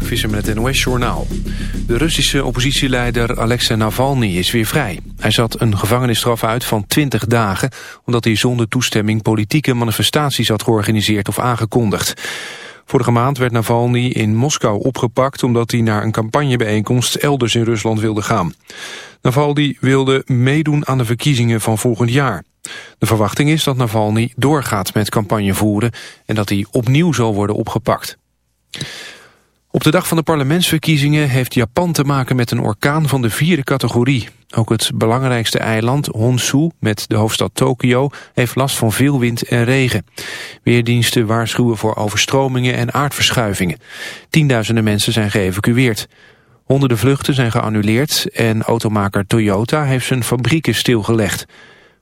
Mark het NOS-journaal. De Russische oppositieleider Alexei Navalny is weer vrij. Hij zat een gevangenisstraf uit van 20 dagen... omdat hij zonder toestemming politieke manifestaties had georganiseerd of aangekondigd. Vorige maand werd Navalny in Moskou opgepakt... omdat hij naar een campagnebijeenkomst elders in Rusland wilde gaan. Navalny wilde meedoen aan de verkiezingen van volgend jaar. De verwachting is dat Navalny doorgaat met campagne voeren... en dat hij opnieuw zal worden opgepakt. Op de dag van de parlementsverkiezingen heeft Japan te maken met een orkaan van de vierde categorie. Ook het belangrijkste eiland, Honshu, met de hoofdstad Tokio, heeft last van veel wind en regen. Weerdiensten waarschuwen voor overstromingen en aardverschuivingen. Tienduizenden mensen zijn geëvacueerd. Honderden vluchten zijn geannuleerd en automaker Toyota heeft zijn fabrieken stilgelegd.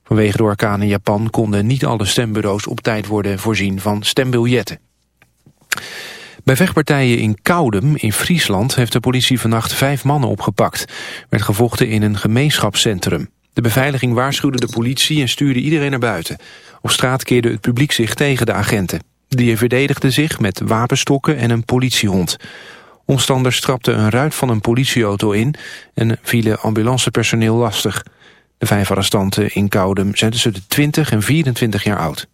Vanwege de orkaan in Japan konden niet alle stembureaus op tijd worden voorzien van stembiljetten. Bij vechtpartijen in Koudem in Friesland heeft de politie vannacht vijf mannen opgepakt. Werd gevochten in een gemeenschapscentrum. De beveiliging waarschuwde de politie en stuurde iedereen naar buiten. Op straat keerde het publiek zich tegen de agenten. Die verdedigden zich met wapenstokken en een politiehond. Omstanders trapten een ruit van een politieauto in en vielen ambulancepersoneel lastig. De vijf arrestanten in Koudem zijn tussen de 20 en 24 jaar oud.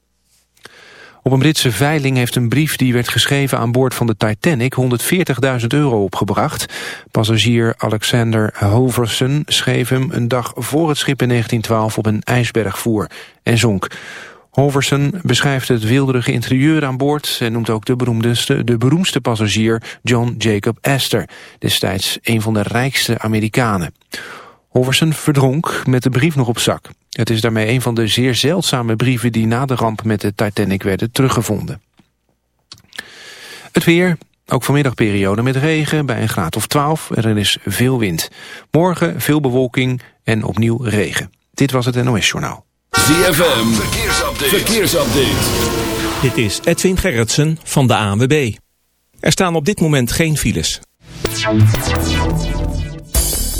Op een Britse veiling heeft een brief die werd geschreven aan boord van de Titanic 140.000 euro opgebracht. Passagier Alexander Hoverson schreef hem een dag voor het schip in 1912 op een ijsberg voer en zonk. Hoverson beschrijft het wilderige interieur aan boord en noemt ook de, beroemdste, de beroemdste passagier John Jacob Astor, destijds een van de rijkste Amerikanen. Hoverson verdronk met de brief nog op zak. Het is daarmee een van de zeer zeldzame brieven die na de ramp met de Titanic werden teruggevonden. Het weer, ook vanmiddagperiode met regen bij een graad of 12 er is veel wind. Morgen veel bewolking en opnieuw regen. Dit was het NOS Journaal. ZFM, verkeersupdate. verkeersupdate. Dit is Edwin Gerritsen van de ANWB. Er staan op dit moment geen files.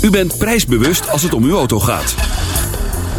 U bent prijsbewust als het om uw auto gaat.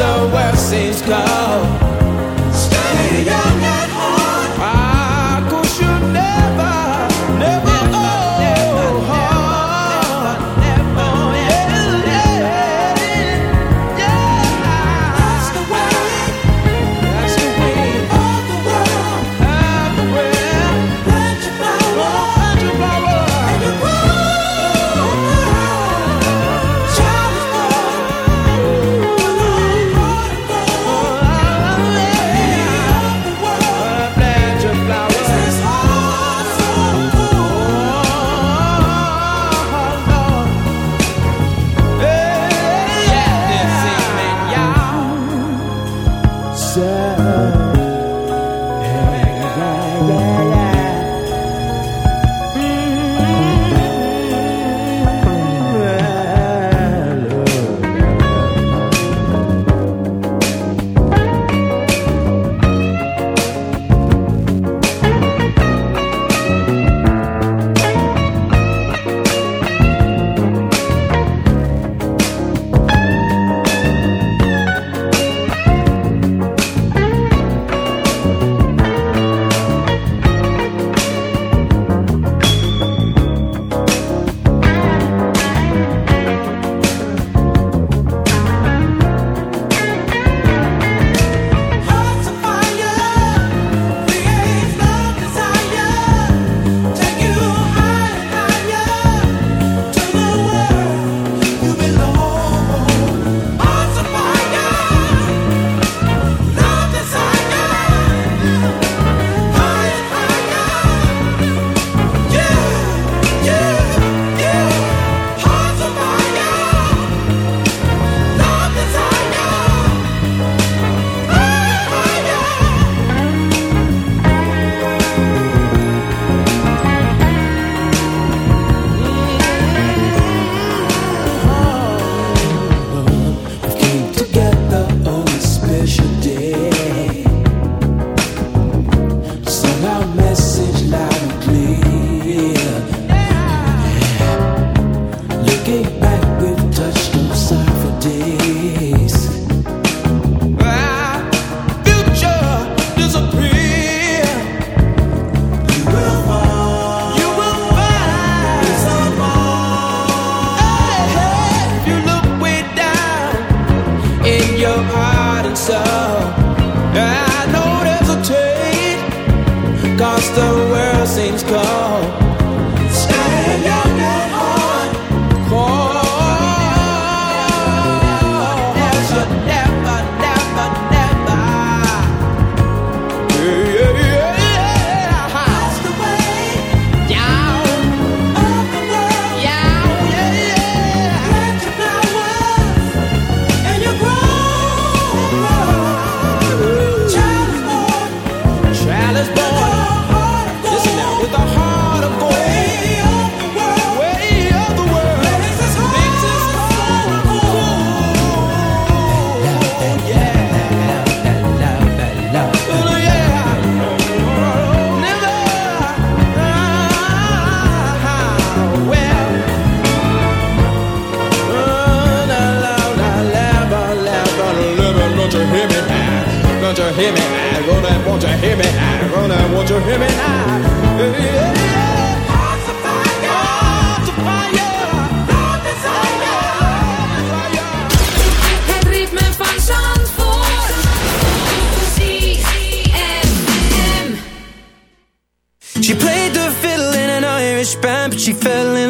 The world seems cold. Hear me now? Gonna, won't you hear me now? Gonna, won't you hear me now? Yeah. Hearts of fire, hearts fire. She played the fiddle in an Irish band, but she fell in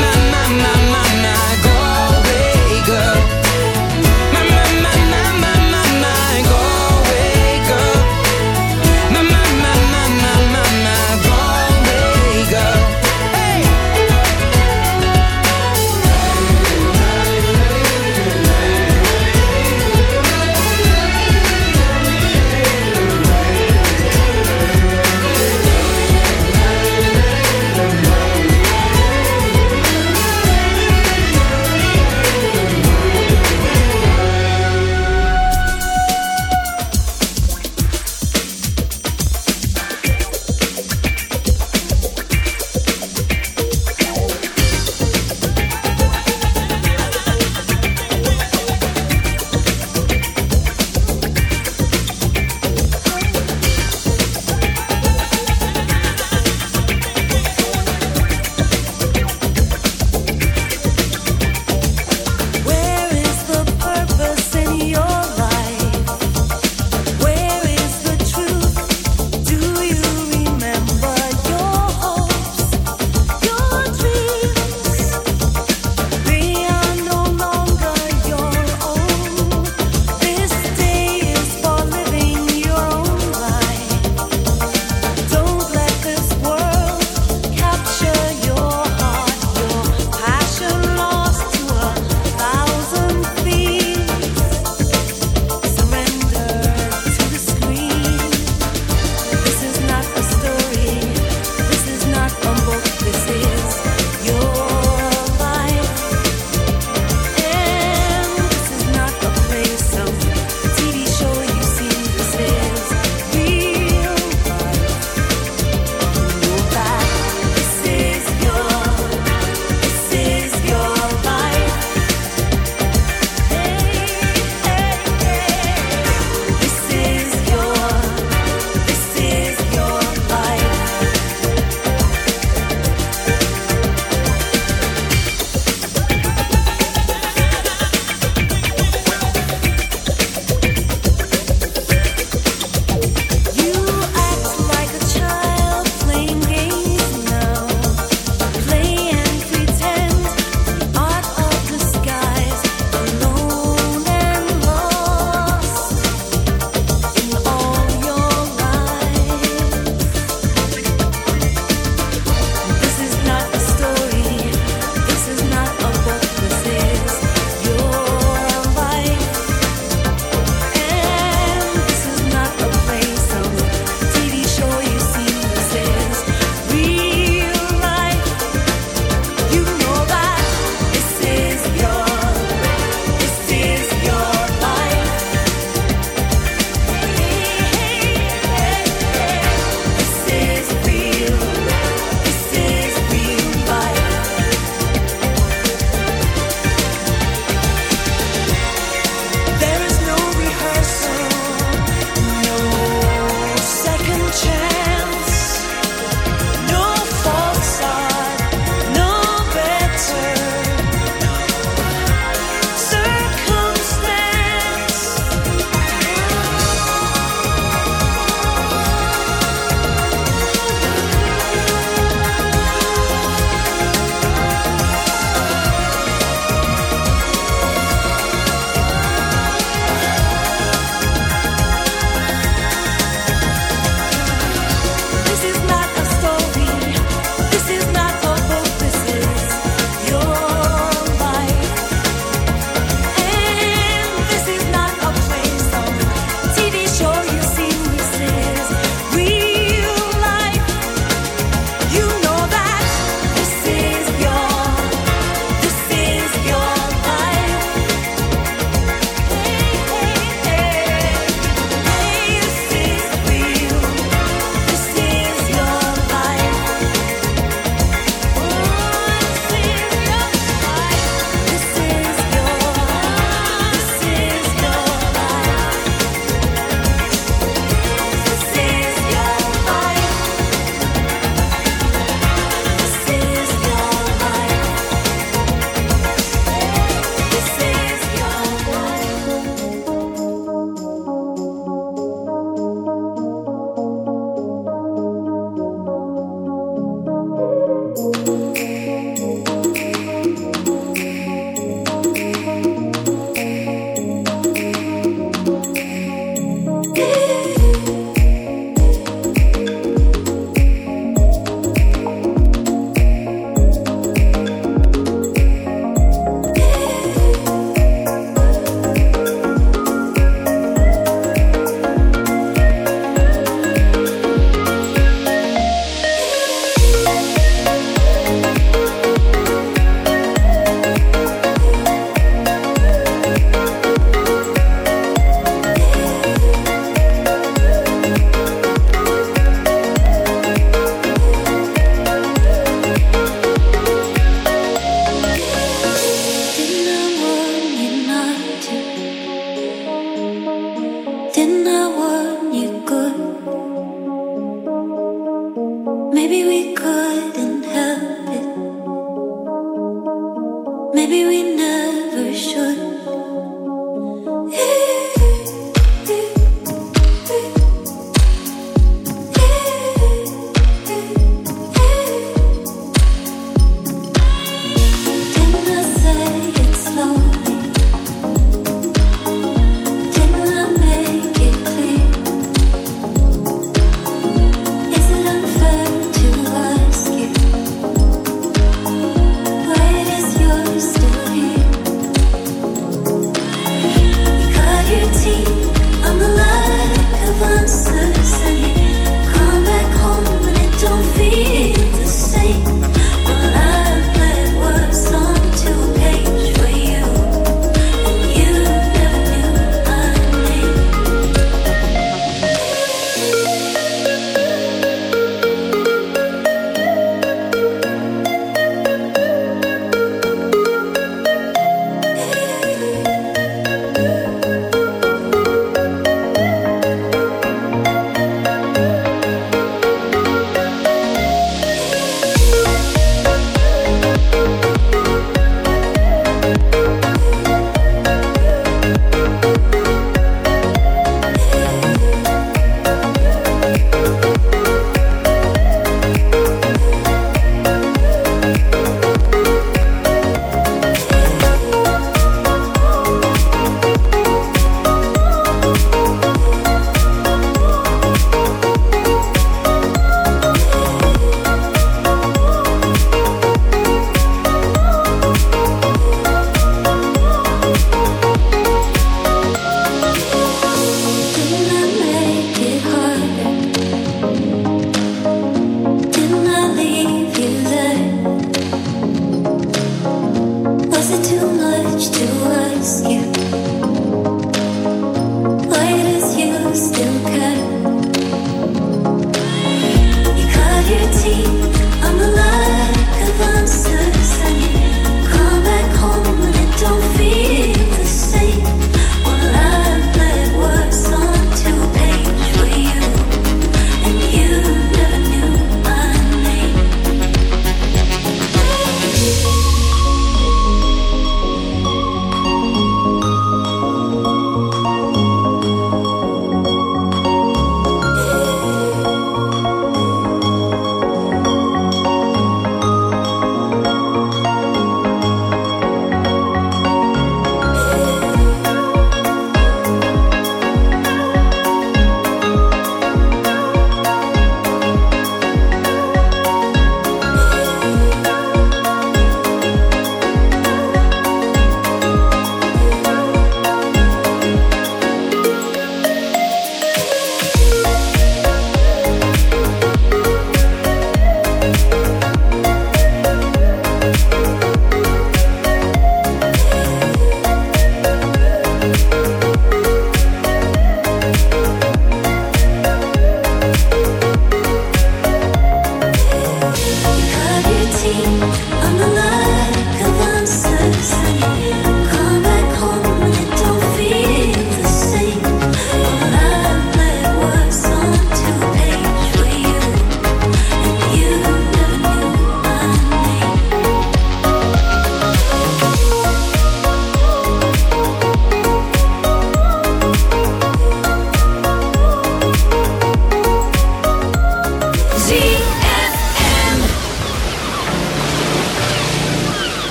my, my, my.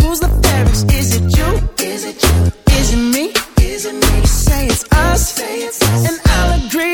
who's the? Is it you? Is it you? Is it me? Is it me? You say it's us. and I'll agree.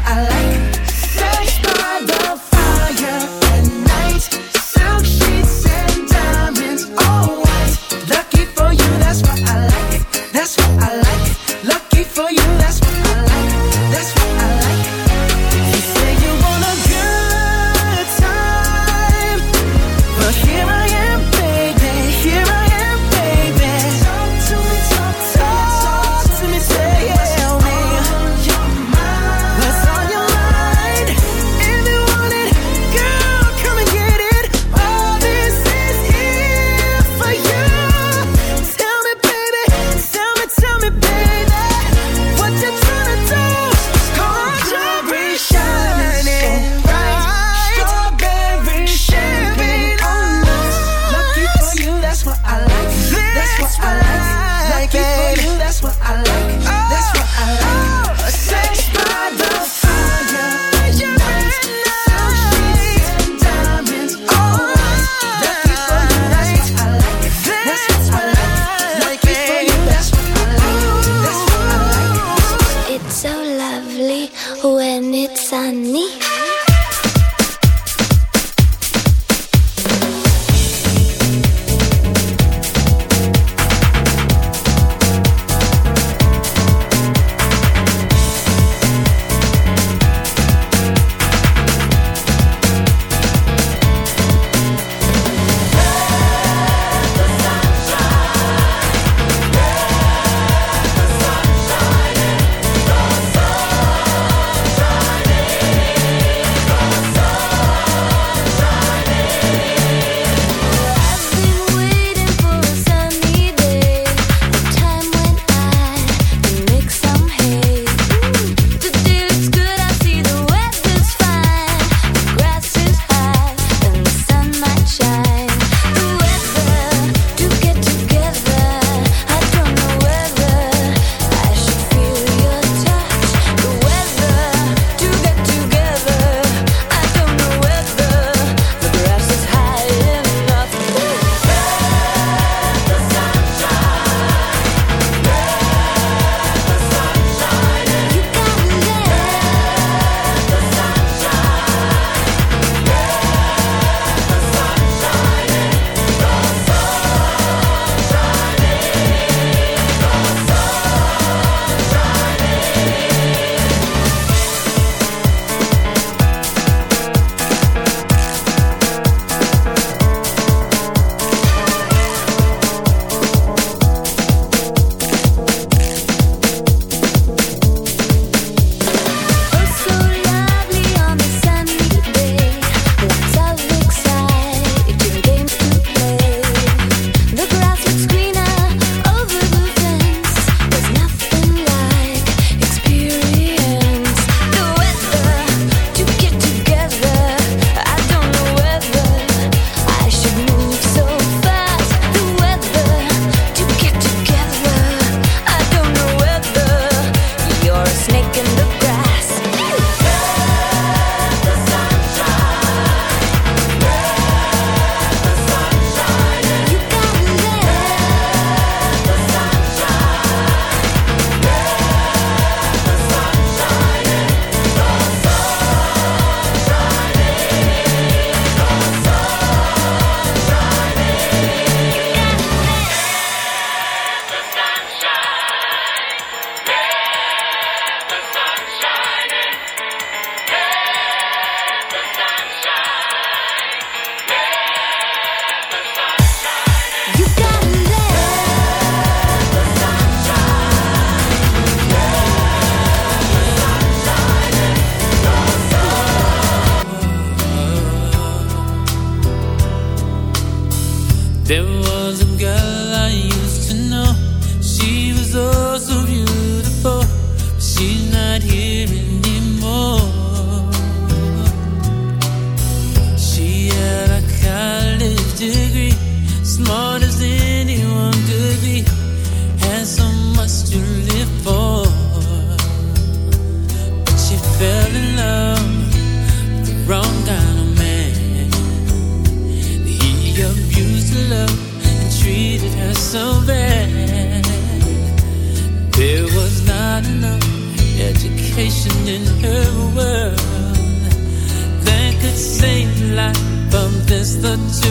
the two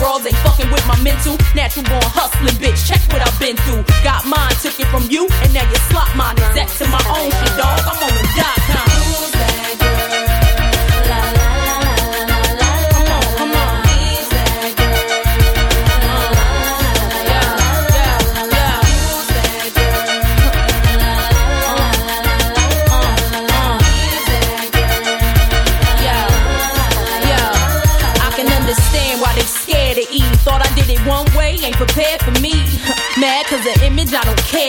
Brawls ain't fucking with my mental. Natural born hustling, bitch. Check what I've been through. Got mine, took it from you, and now you slot mine. Exact to my own shit, dog. I'm on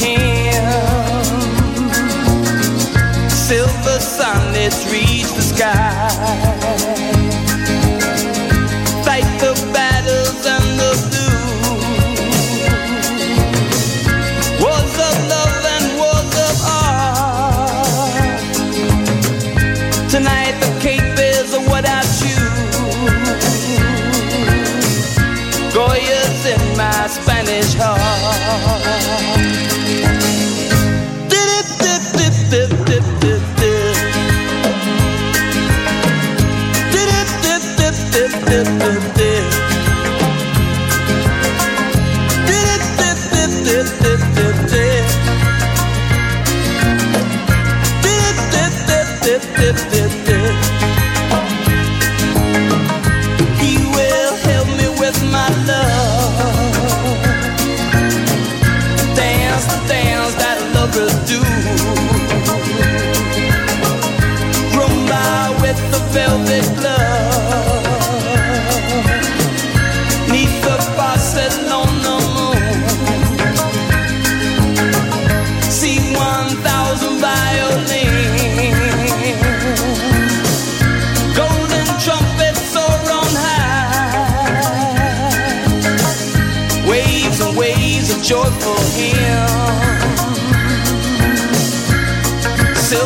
him. Silver sun, let's reach the sky.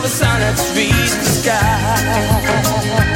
a sign that's reached the sky.